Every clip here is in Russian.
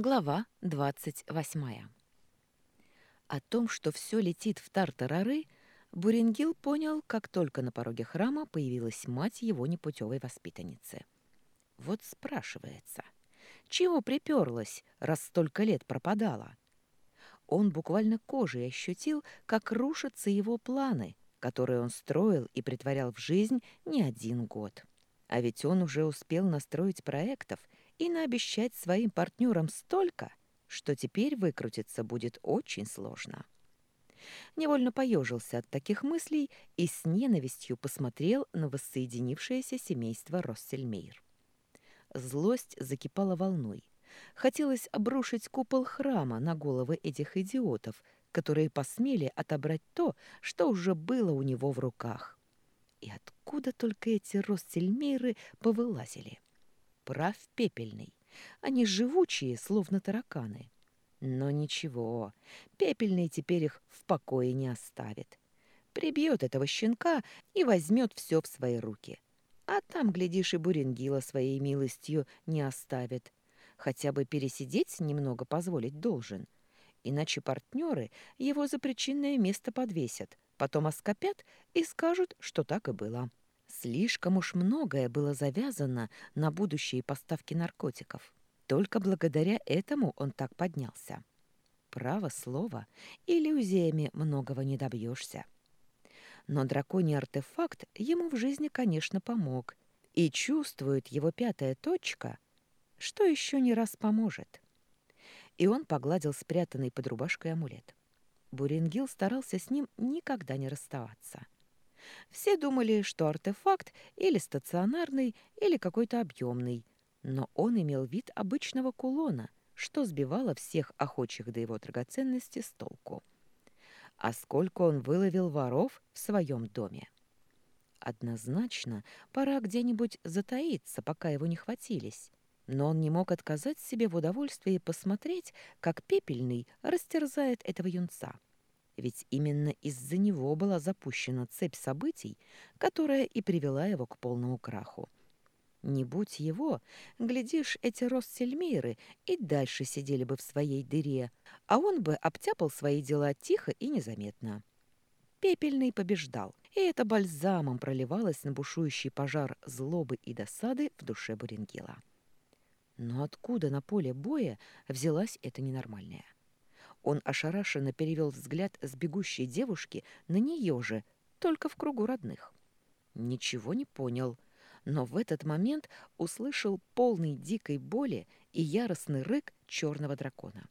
Глава 28. О том, что все летит в тартарары, Буренгил понял, как только на пороге храма появилась мать его непутевой воспитанницы. Вот спрашивается, чего приперлась, раз столько лет пропадала? Он буквально кожей ощутил, как рушатся его планы, которые он строил и притворял в жизнь не один год. А ведь он уже успел настроить проектов – и наобещать своим партнерам столько, что теперь выкрутиться будет очень сложно. Невольно поежился от таких мыслей и с ненавистью посмотрел на воссоединившееся семейство Россельмейр. Злость закипала волной. Хотелось обрушить купол храма на головы этих идиотов, которые посмели отобрать то, что уже было у него в руках. И откуда только эти Россельмейры повылазили? Прав пепельный. Они живучие, словно тараканы. Но ничего, пепельный теперь их в покое не оставит. Прибьет этого щенка и возьмет все в свои руки. А там, глядишь, и Буренгила своей милостью не оставит. Хотя бы пересидеть немного позволить должен. Иначе партнеры его за причинное место подвесят, потом оскопят и скажут, что так и было. Слишком уж многое было завязано на будущие поставки наркотиков. Только благодаря этому он так поднялся. Право слово, иллюзиями многого не добьешься. Но драконий артефакт ему в жизни, конечно, помог. И чувствует его пятая точка, что еще не раз поможет. И он погладил спрятанный под рубашкой амулет. Бурингил старался с ним никогда не расставаться. Все думали, что артефакт или стационарный, или какой-то объемный, но он имел вид обычного кулона, что сбивало всех охочих до его драгоценности с толку. А сколько он выловил воров в своем доме? Однозначно, пора где-нибудь затаиться, пока его не хватились. Но он не мог отказать себе в удовольствии посмотреть, как пепельный растерзает этого юнца ведь именно из-за него была запущена цепь событий, которая и привела его к полному краху. Не будь его, глядишь, эти Россельмейры и дальше сидели бы в своей дыре, а он бы обтяпал свои дела тихо и незаметно. Пепельный побеждал, и это бальзамом проливалось на бушующий пожар злобы и досады в душе Буренгила. Но откуда на поле боя взялась эта ненормальная? Он ошарашенно перевел взгляд с бегущей девушки на нее же, только в кругу родных. Ничего не понял, но в этот момент услышал полный дикой боли и яростный рык черного дракона.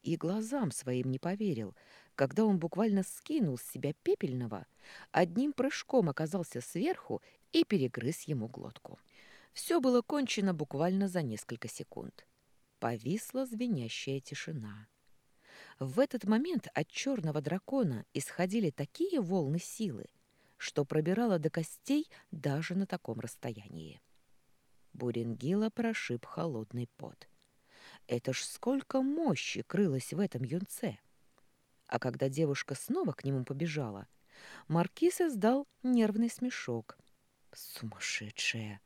И глазам своим не поверил, когда он буквально скинул с себя пепельного, одним прыжком оказался сверху и перегрыз ему глотку. Все было кончено буквально за несколько секунд. Повисла звенящая тишина. В этот момент от черного дракона исходили такие волны силы, что пробирало до костей даже на таком расстоянии. Буренгила прошиб холодный пот. Это ж сколько мощи крылось в этом юнце! А когда девушка снова к нему побежала, маркиз издал нервный смешок. Сумасшедшая!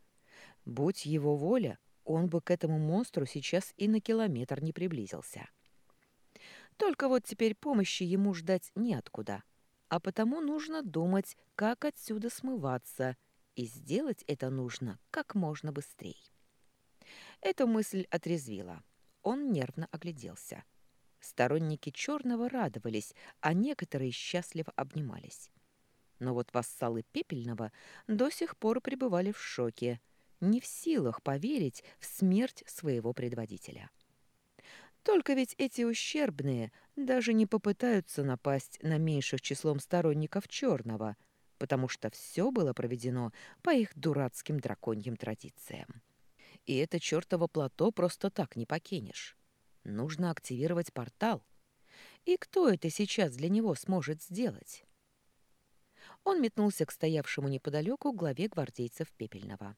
Будь его воля, он бы к этому монстру сейчас и на километр не приблизился. — только вот теперь помощи ему ждать неоткуда, а потому нужно думать, как отсюда смываться, и сделать это нужно как можно быстрее. Эта мысль отрезвила. Он нервно огляделся. Сторонники черного радовались, а некоторые счастливо обнимались. Но вот вассалы Пепельного до сих пор пребывали в шоке, не в силах поверить в смерть своего предводителя. Только ведь эти ущербные даже не попытаются напасть на меньших числом сторонников черного, потому что все было проведено по их дурацким драконьим традициям. И это чертово плато просто так не покинешь. Нужно активировать портал. И кто это сейчас для него сможет сделать? Он метнулся к стоявшему неподалеку главе гвардейцев Пепельного.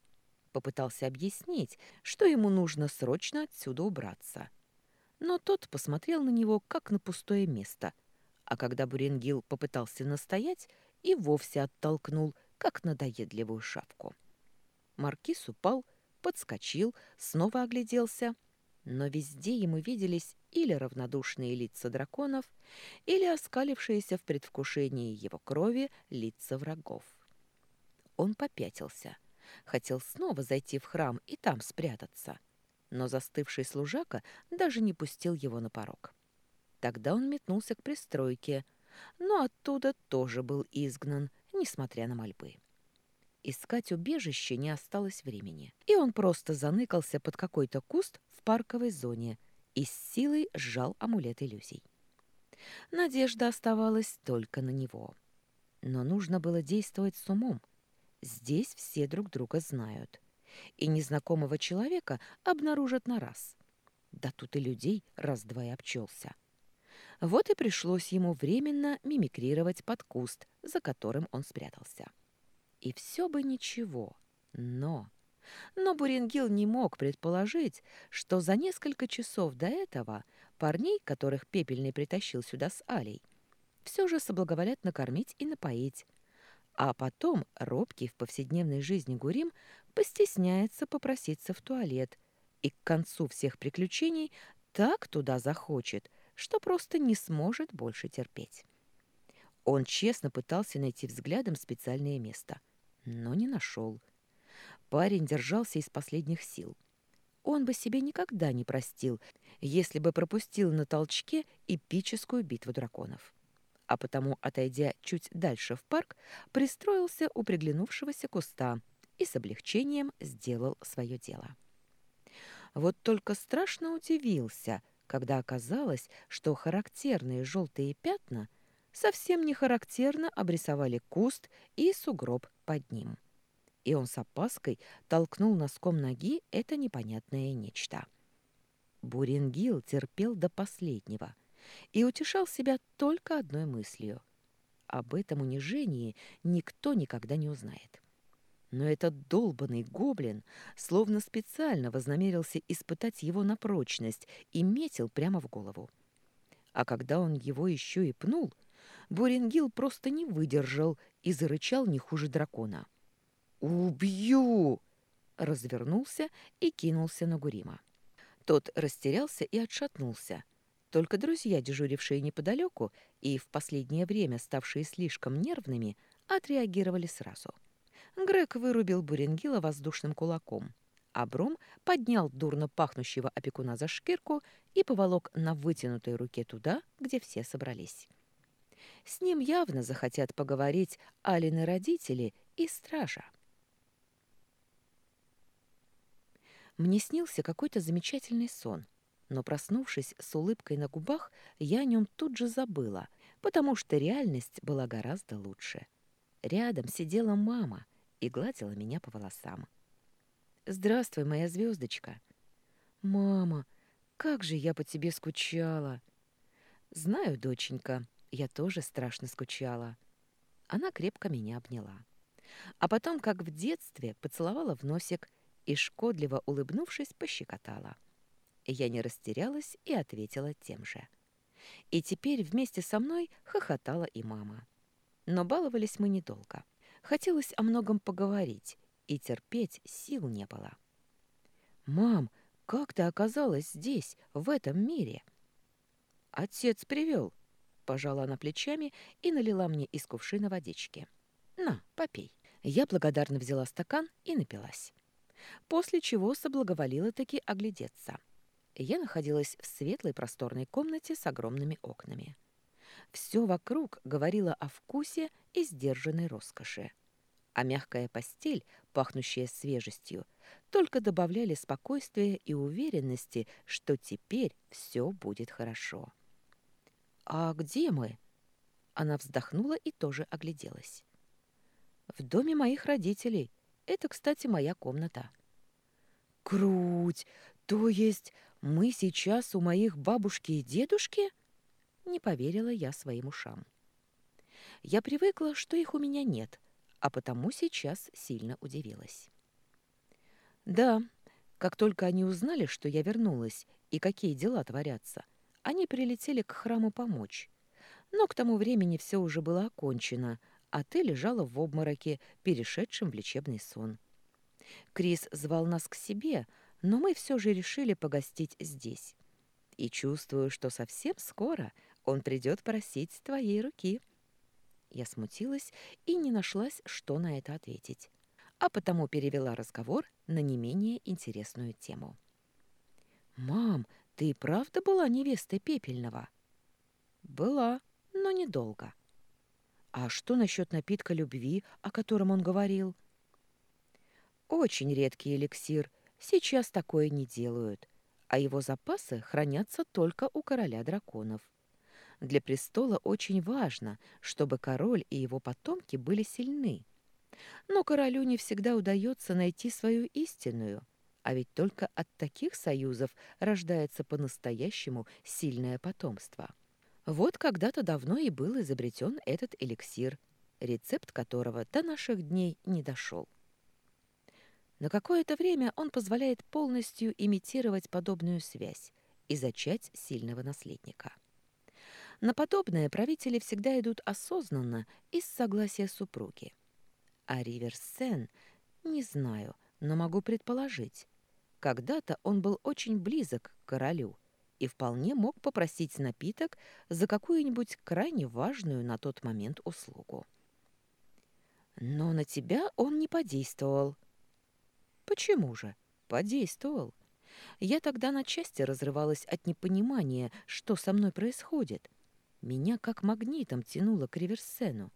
Попытался объяснить, что ему нужно срочно отсюда убраться — но тот посмотрел на него, как на пустое место, а когда Буренгил попытался настоять, и вовсе оттолкнул, как надоедливую шапку. Маркиз упал, подскочил, снова огляделся. но везде ему виделись или равнодушные лица драконов, или оскалившиеся в предвкушении его крови лица врагов. Он попятился, хотел снова зайти в храм и там спрятаться, но застывший служака даже не пустил его на порог. Тогда он метнулся к пристройке, но оттуда тоже был изгнан, несмотря на мольбы. Искать убежище не осталось времени, и он просто заныкался под какой-то куст в парковой зоне и с силой сжал амулет иллюзий. Надежда оставалась только на него. Но нужно было действовать с умом. Здесь все друг друга знают. И незнакомого человека обнаружат на раз. Да тут и людей раз-два и обчелся. Вот и пришлось ему временно мимикрировать под куст, за которым он спрятался. И все бы ничего, но... Но Бурингил не мог предположить, что за несколько часов до этого парней, которых Пепельный притащил сюда с Алей, все же соблаговолят накормить и напоить. А потом робкий в повседневной жизни Гурим постесняется попроситься в туалет и к концу всех приключений так туда захочет, что просто не сможет больше терпеть. Он честно пытался найти взглядом специальное место, но не нашел. Парень держался из последних сил. Он бы себе никогда не простил, если бы пропустил на толчке эпическую битву драконов. А потому, отойдя чуть дальше в парк, пристроился у приглянувшегося куста и с облегчением сделал свое дело. Вот только страшно удивился, когда оказалось, что характерные желтые пятна совсем не характерно обрисовали куст и сугроб под ним. И он с опаской толкнул носком ноги это непонятное нечто. Бурингил терпел до последнего и утешал себя только одной мыслью. Об этом унижении никто никогда не узнает. Но этот долбанный гоблин словно специально вознамерился испытать его на прочность и метил прямо в голову. А когда он его еще и пнул, Бурингил просто не выдержал и зарычал не хуже дракона. «Убью!» развернулся и кинулся на Гурима. Тот растерялся и отшатнулся. Только друзья, дежурившие неподалеку и в последнее время ставшие слишком нервными, отреагировали сразу. Грег вырубил Буренгила воздушным кулаком, а Брум поднял дурно пахнущего опекуна за шкирку и поволок на вытянутой руке туда, где все собрались. С ним явно захотят поговорить Алины родители и стража. Мне снился какой-то замечательный сон, но, проснувшись с улыбкой на губах, я о нем тут же забыла, потому что реальность была гораздо лучше. Рядом сидела мама и гладила меня по волосам. «Здравствуй, моя звездочка!» «Мама, как же я по тебе скучала!» «Знаю, доченька, я тоже страшно скучала». Она крепко меня обняла. А потом, как в детстве, поцеловала в носик и, шкодливо улыбнувшись, пощекотала. Я не растерялась и ответила тем же. И теперь вместе со мной хохотала и мама. Но баловались мы недолго. Хотелось о многом поговорить, и терпеть сил не было. «Мам, как ты оказалась здесь, в этом мире?» «Отец привел», — пожала она плечами и налила мне из кувшина водички. «На, попей». Я благодарно взяла стакан и напилась после чего соблаговолила таки оглядеться. Я находилась в светлой просторной комнате с огромными окнами. Все вокруг говорило о вкусе и сдержанной роскоши. А мягкая постель, пахнущая свежестью, только добавляли спокойствия и уверенности, что теперь все будет хорошо. «А где мы?» Она вздохнула и тоже огляделась. «В доме моих родителей. Это, кстати, моя комната». «Круть! То есть мы сейчас у моих бабушки и дедушки?» Не поверила я своим ушам. Я привыкла, что их у меня нет, а потому сейчас сильно удивилась. Да, как только они узнали, что я вернулась и какие дела творятся, они прилетели к храму помочь. Но к тому времени все уже было окончено, а ты лежала в обмороке, перешедшем в лечебный сон. Крис звал нас к себе, но мы все же решили погостить здесь. И чувствую, что совсем скоро он придет просить твоей руки». Я смутилась и не нашлась, что на это ответить, а потому перевела разговор на не менее интересную тему. «Мам, ты правда была невестой Пепельного?» «Была, но недолго». «А что насчет напитка любви, о котором он говорил?» «Очень редкий эликсир. Сейчас такое не делают, а его запасы хранятся только у короля драконов. Для престола очень важно, чтобы король и его потомки были сильны. Но королю не всегда удается найти свою истинную, а ведь только от таких союзов рождается по-настоящему сильное потомство. Вот когда-то давно и был изобретен этот эликсир, рецепт которого до наших дней не дошел. На какое-то время он позволяет полностью имитировать подобную связь и зачать сильного наследника. На подобное правители всегда идут осознанно из согласия супруги. А Риверсен, не знаю, но могу предположить. Когда-то он был очень близок к королю и вполне мог попросить напиток за какую-нибудь крайне важную на тот момент услугу. Но на тебя он не подействовал. Почему же? Подействовал. Я тогда на части разрывалась от непонимания, что со мной происходит. Меня как магнитом тянуло к Риверсену.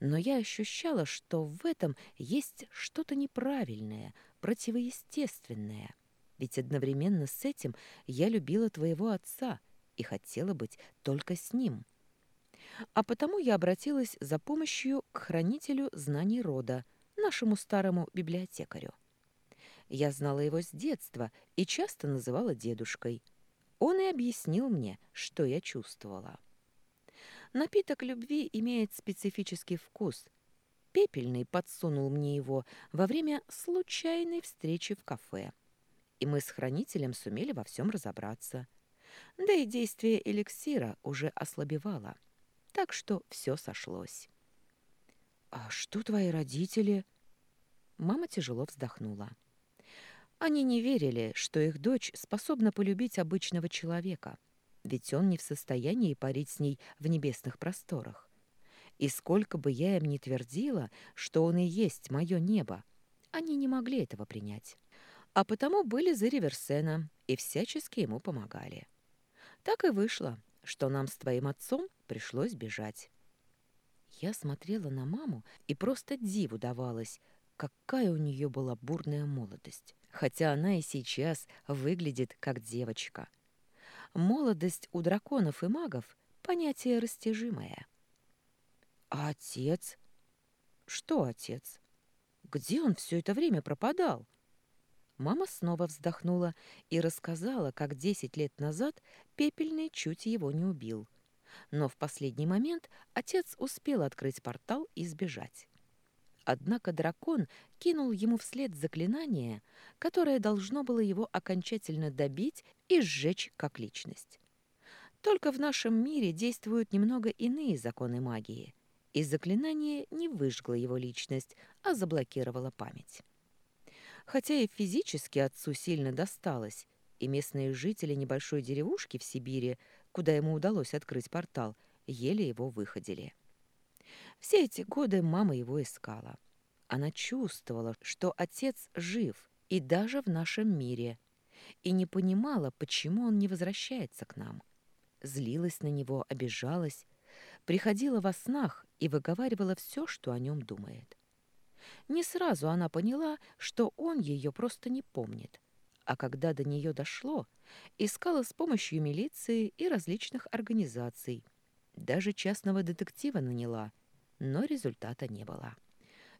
Но я ощущала, что в этом есть что-то неправильное, противоестественное. Ведь одновременно с этим я любила твоего отца и хотела быть только с ним. А потому я обратилась за помощью к хранителю знаний рода, нашему старому библиотекарю. Я знала его с детства и часто называла дедушкой. Он и объяснил мне, что я чувствовала. Напиток любви имеет специфический вкус. Пепельный подсунул мне его во время случайной встречи в кафе. И мы с хранителем сумели во всем разобраться. Да и действие эликсира уже ослабевало. Так что все сошлось. «А что твои родители?» Мама тяжело вздохнула. Они не верили, что их дочь способна полюбить обычного человека — ведь он не в состоянии парить с ней в небесных просторах. И сколько бы я им ни твердила, что он и есть мое небо, они не могли этого принять. А потому были за Риверсена и всячески ему помогали. Так и вышло, что нам с твоим отцом пришлось бежать. Я смотрела на маму и просто диву давалась, какая у нее была бурная молодость, хотя она и сейчас выглядит как девочка — молодость у драконов и магов — понятие растяжимое. А отец? Что отец? Где он все это время пропадал? Мама снова вздохнула и рассказала, как десять лет назад пепельный чуть его не убил. Но в последний момент отец успел открыть портал и сбежать. Однако дракон кинул ему вслед заклинание, которое должно было его окончательно добить и сжечь как личность. Только в нашем мире действуют немного иные законы магии, и заклинание не выжгло его личность, а заблокировало память. Хотя и физически отцу сильно досталось, и местные жители небольшой деревушки в Сибири, куда ему удалось открыть портал, еле его выходили. Все эти годы мама его искала. Она чувствовала, что отец жив и даже в нашем мире, и не понимала, почему он не возвращается к нам. Злилась на него, обижалась, приходила во снах и выговаривала все, что о нем думает. Не сразу она поняла, что он ее просто не помнит, а когда до нее дошло, искала с помощью милиции и различных организаций, даже частного детектива наняла — но результата не было.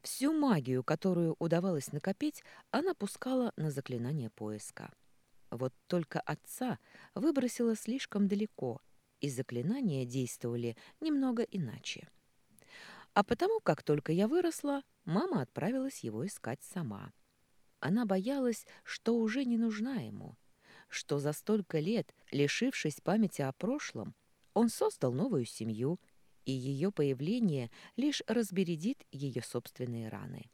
Всю магию, которую удавалось накопить, она пускала на заклинание поиска. Вот только отца выбросила слишком далеко, и заклинания действовали немного иначе. А потому, как только я выросла, мама отправилась его искать сама. Она боялась, что уже не нужна ему, что за столько лет, лишившись памяти о прошлом, он создал новую семью – и ее появление лишь разбередит ее собственные раны.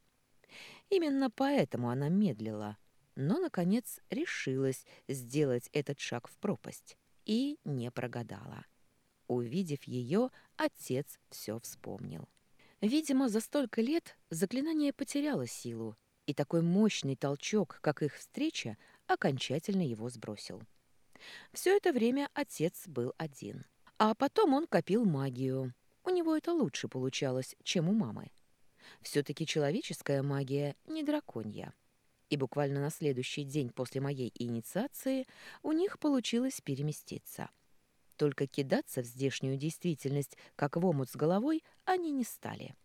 Именно поэтому она медлила, но, наконец, решилась сделать этот шаг в пропасть и не прогадала. Увидев ее, отец все вспомнил. Видимо, за столько лет заклинание потеряло силу, и такой мощный толчок, как их встреча, окончательно его сбросил. Все это время отец был один. А потом он копил магию. У него это лучше получалось, чем у мамы. Все-таки человеческая магия не драконья. И буквально на следующий день после моей инициации у них получилось переместиться. Только кидаться в здешнюю действительность, как в омут с головой, они не стали.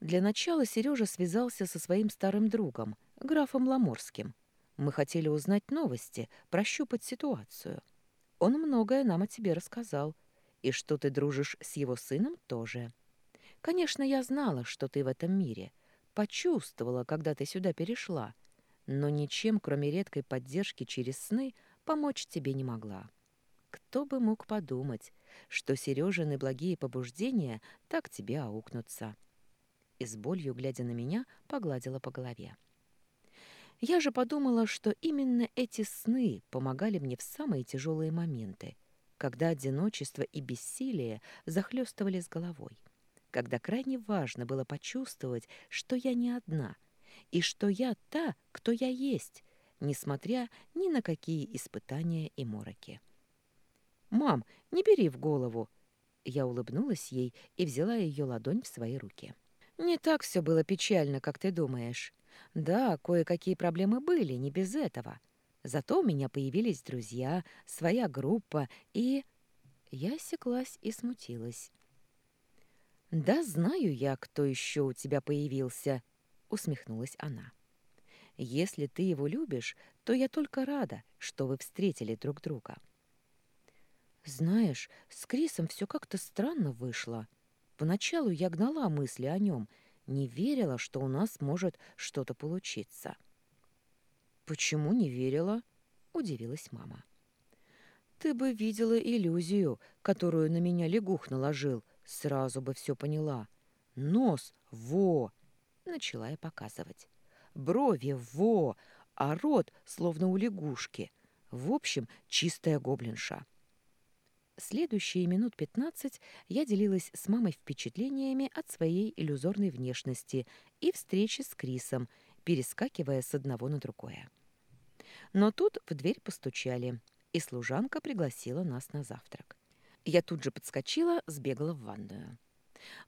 Для начала Сережа связался со своим старым другом, графом Ламорским. Мы хотели узнать новости, прощупать ситуацию. Он многое нам о тебе рассказал. И что ты дружишь с его сыном тоже. Конечно, я знала, что ты в этом мире. Почувствовала, когда ты сюда перешла. Но ничем, кроме редкой поддержки через сны, помочь тебе не могла. Кто бы мог подумать, что Сережины благие побуждения так тебе аукнутся. И с болью, глядя на меня, погладила по голове. Я же подумала, что именно эти сны помогали мне в самые тяжелые моменты, когда одиночество и бессилие захлестывали с головой, когда крайне важно было почувствовать, что я не одна, и что я та, кто я есть, несмотря ни на какие испытания и мороки. «Мам, не бери в голову!» Я улыбнулась ей и взяла ее ладонь в свои руки. «Не так все было печально, как ты думаешь. Да, кое-какие проблемы были, не без этого. Зато у меня появились друзья, своя группа, и... Я осеклась и смутилась. «Да знаю я, кто еще у тебя появился», — усмехнулась она. «Если ты его любишь, то я только рада, что вы встретили друг друга». «Знаешь, с Крисом все как-то странно вышло. Поначалу я гнала мысли о нем — не верила, что у нас может что-то получиться. «Почему не верила?» — удивилась мама. «Ты бы видела иллюзию, которую на меня лягух наложил, сразу бы все поняла. Нос — во!» — начала я показывать. «Брови — во!» а рот словно у лягушки. В общем, чистая гоблинша. Следующие минут пятнадцать я делилась с мамой впечатлениями от своей иллюзорной внешности и встречи с Крисом, перескакивая с одного на другое. Но тут в дверь постучали, и служанка пригласила нас на завтрак. Я тут же подскочила, сбегала в ванную.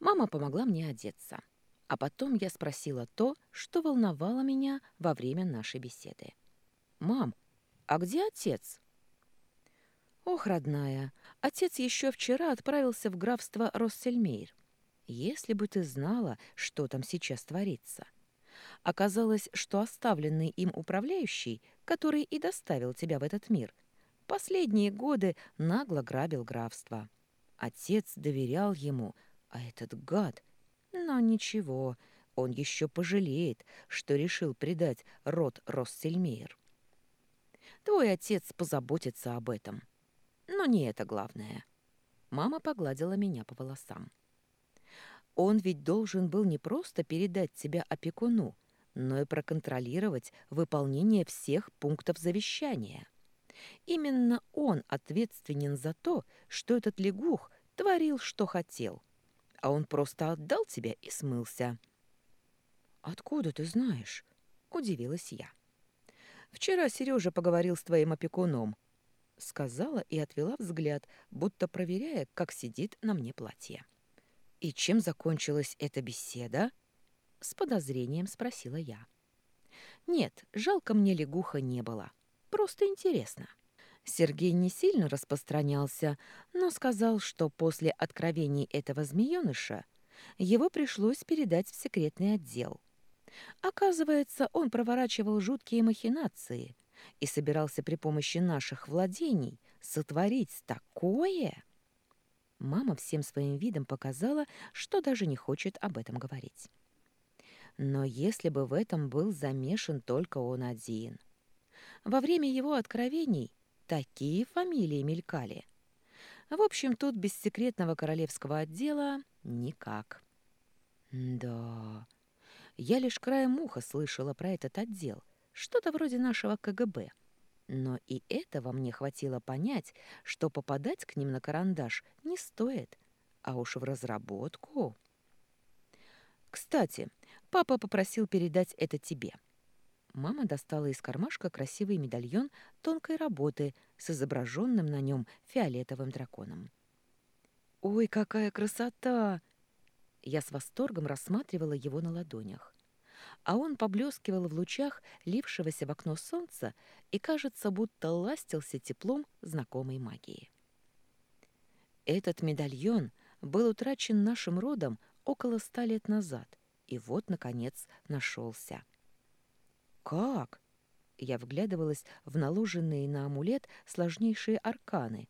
Мама помогла мне одеться. А потом я спросила то, что волновало меня во время нашей беседы. «Мам, а где отец?» «Ох, родная, отец еще вчера отправился в графство Россельмейр. Если бы ты знала, что там сейчас творится. Оказалось, что оставленный им управляющий, который и доставил тебя в этот мир, последние годы нагло грабил графство. Отец доверял ему, а этот гад... Но ничего, он еще пожалеет, что решил предать род Россельмейр. Твой отец позаботится об этом». Но не это главное. Мама погладила меня по волосам. Он ведь должен был не просто передать тебя опекуну, но и проконтролировать выполнение всех пунктов завещания. Именно он ответственен за то, что этот лягух творил, что хотел. А он просто отдал тебя и смылся. «Откуда ты знаешь?» — удивилась я. «Вчера Сережа поговорил с твоим опекуном сказала и отвела взгляд, будто проверяя, как сидит на мне платье. «И чем закончилась эта беседа?» — с подозрением спросила я. «Нет, жалко мне лягуха не было. Просто интересно». Сергей не сильно распространялся, но сказал, что после откровений этого змеёныша его пришлось передать в секретный отдел. Оказывается, он проворачивал жуткие махинации, и собирался при помощи наших владений сотворить такое... Мама всем своим видом показала, что даже не хочет об этом говорить. Но если бы в этом был замешан только он один. Во время его откровений такие фамилии мелькали. В общем, тут без секретного королевского отдела никак. Да, я лишь краем уха слышала про этот отдел — что-то вроде нашего КГБ. Но и этого мне хватило понять, что попадать к ним на карандаш не стоит, а уж в разработку... Кстати, папа попросил передать это тебе. Мама достала из кармашка красивый медальон тонкой работы с изображенным на нем фиолетовым драконом. «Ой, какая красота!» Я с восторгом рассматривала его на ладонях. А он поблескивал в лучах лившегося в окно солнца и, кажется, будто ластился теплом знакомой магии. Этот медальон был утрачен нашим родом около ста лет назад, и вот, наконец, нашелся. «Как?» Я вглядывалась в наложенные на амулет сложнейшие арканы,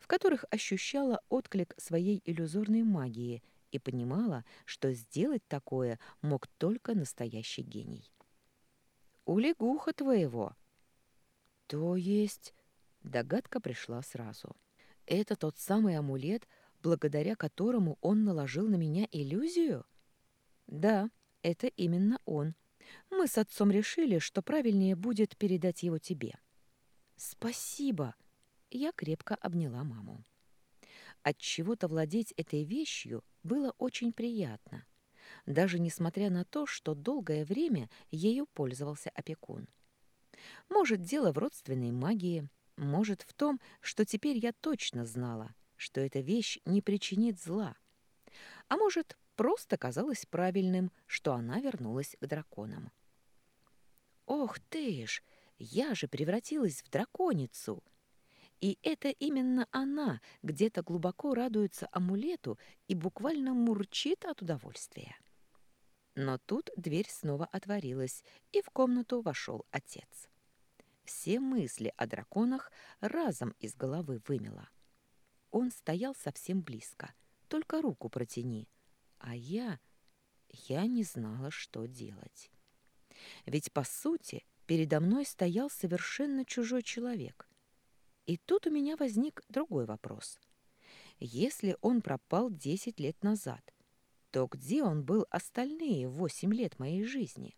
в которых ощущала отклик своей иллюзорной магии и понимала, что сделать такое мог только настоящий гений. «У лягуха твоего!» «То есть...» Догадка пришла сразу. «Это тот самый амулет, благодаря которому он наложил на меня иллюзию? Да, это именно он. Мы с отцом решили, что правильнее будет передать его тебе. Спасибо. Я крепко обняла маму. От чего-то владеть этой вещью было очень приятно, даже несмотря на то, что долгое время ею пользовался опекун. Может, дело в родственной магии, может, в том, что теперь я точно знала, что эта вещь не причинит зла. А может, просто казалось правильным, что она вернулась к драконам. «Ох ты ж! Я же превратилась в драконицу!» И это именно она где-то глубоко радуется амулету и буквально мурчит от удовольствия. Но тут дверь снова отворилась, и в комнату вошел отец. Все мысли о драконах разом из головы вымело. Он стоял совсем близко. Только руку протяни. А я... Я не знала, что делать. Ведь, по сути, передо мной стоял совершенно чужой человек. И тут у меня возник другой вопрос. Если он пропал десять лет назад, то где он был остальные восемь лет моей жизни?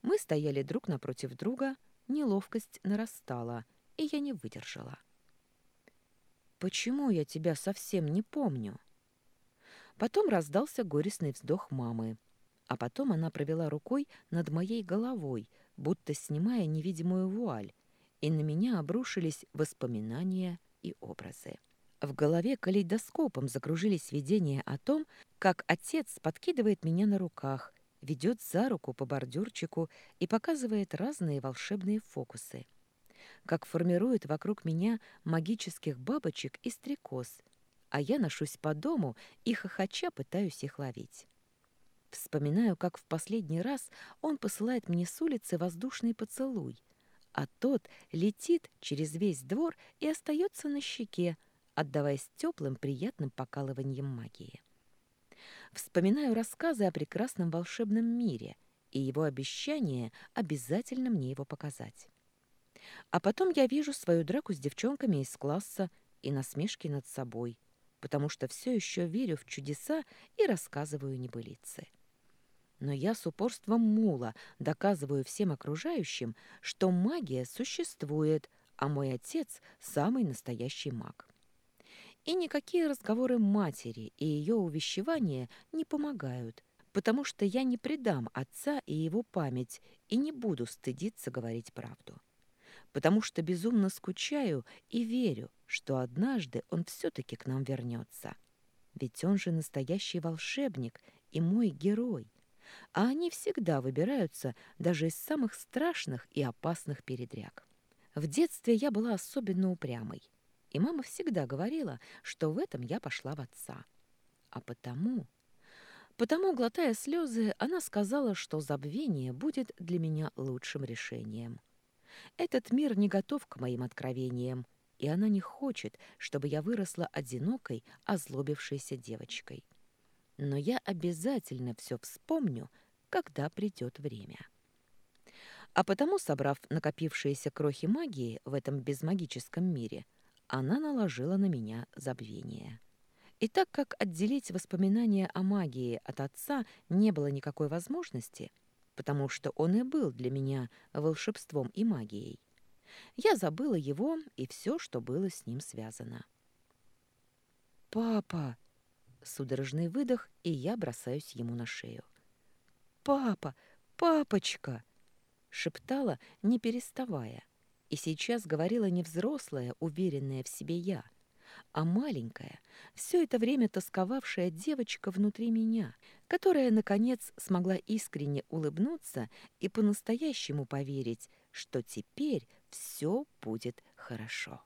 Мы стояли друг напротив друга, неловкость нарастала, и я не выдержала. — Почему я тебя совсем не помню? Потом раздался горестный вздох мамы, а потом она провела рукой над моей головой, будто снимая невидимую вуаль, и на меня обрушились воспоминания и образы. В голове калейдоскопом закружились видения о том, как отец подкидывает меня на руках, ведет за руку по бордюрчику и показывает разные волшебные фокусы как формирует вокруг меня магических бабочек и стрекоз, а я ношусь по дому и хохоча пытаюсь их ловить. Вспоминаю, как в последний раз он посылает мне с улицы воздушный поцелуй, а тот летит через весь двор и остается на щеке, отдаваясь теплым приятным покалыванием магии. Вспоминаю рассказы о прекрасном волшебном мире и его обещание обязательно мне его показать. А потом я вижу свою драку с девчонками из класса и насмешки над собой, потому что все еще верю в чудеса и рассказываю небылицы. Но я с упорством мула доказываю всем окружающим, что магия существует, а мой отец – самый настоящий маг. И никакие разговоры матери и ее увещевания не помогают, потому что я не предам отца и его память и не буду стыдиться говорить правду потому что безумно скучаю и верю, что однажды он все-таки к нам вернется. Ведь он же настоящий волшебник и мой герой. А они всегда выбираются даже из самых страшных и опасных передряг. В детстве я была особенно упрямой, и мама всегда говорила, что в этом я пошла в отца. А потому... Потому, глотая слезы, она сказала, что забвение будет для меня лучшим решением. Этот мир не готов к моим откровениям, и она не хочет, чтобы я выросла одинокой, озлобившейся девочкой. Но я обязательно все вспомню, когда придет время. А потому, собрав накопившиеся крохи магии в этом безмагическом мире, она наложила на меня забвение. И так как отделить воспоминания о магии от отца не было никакой возможности, потому что он и был для меня волшебством и магией. Я забыла его и все, что было с ним связано. «Папа!» — судорожный выдох, и я бросаюсь ему на шею. «Папа! Папочка!» — шептала, не переставая. И сейчас говорила не взрослая, уверенная в себе я, а маленькая, все это время тосковавшая девочка внутри меня, которая, наконец, смогла искренне улыбнуться и по-настоящему поверить, что теперь все будет хорошо.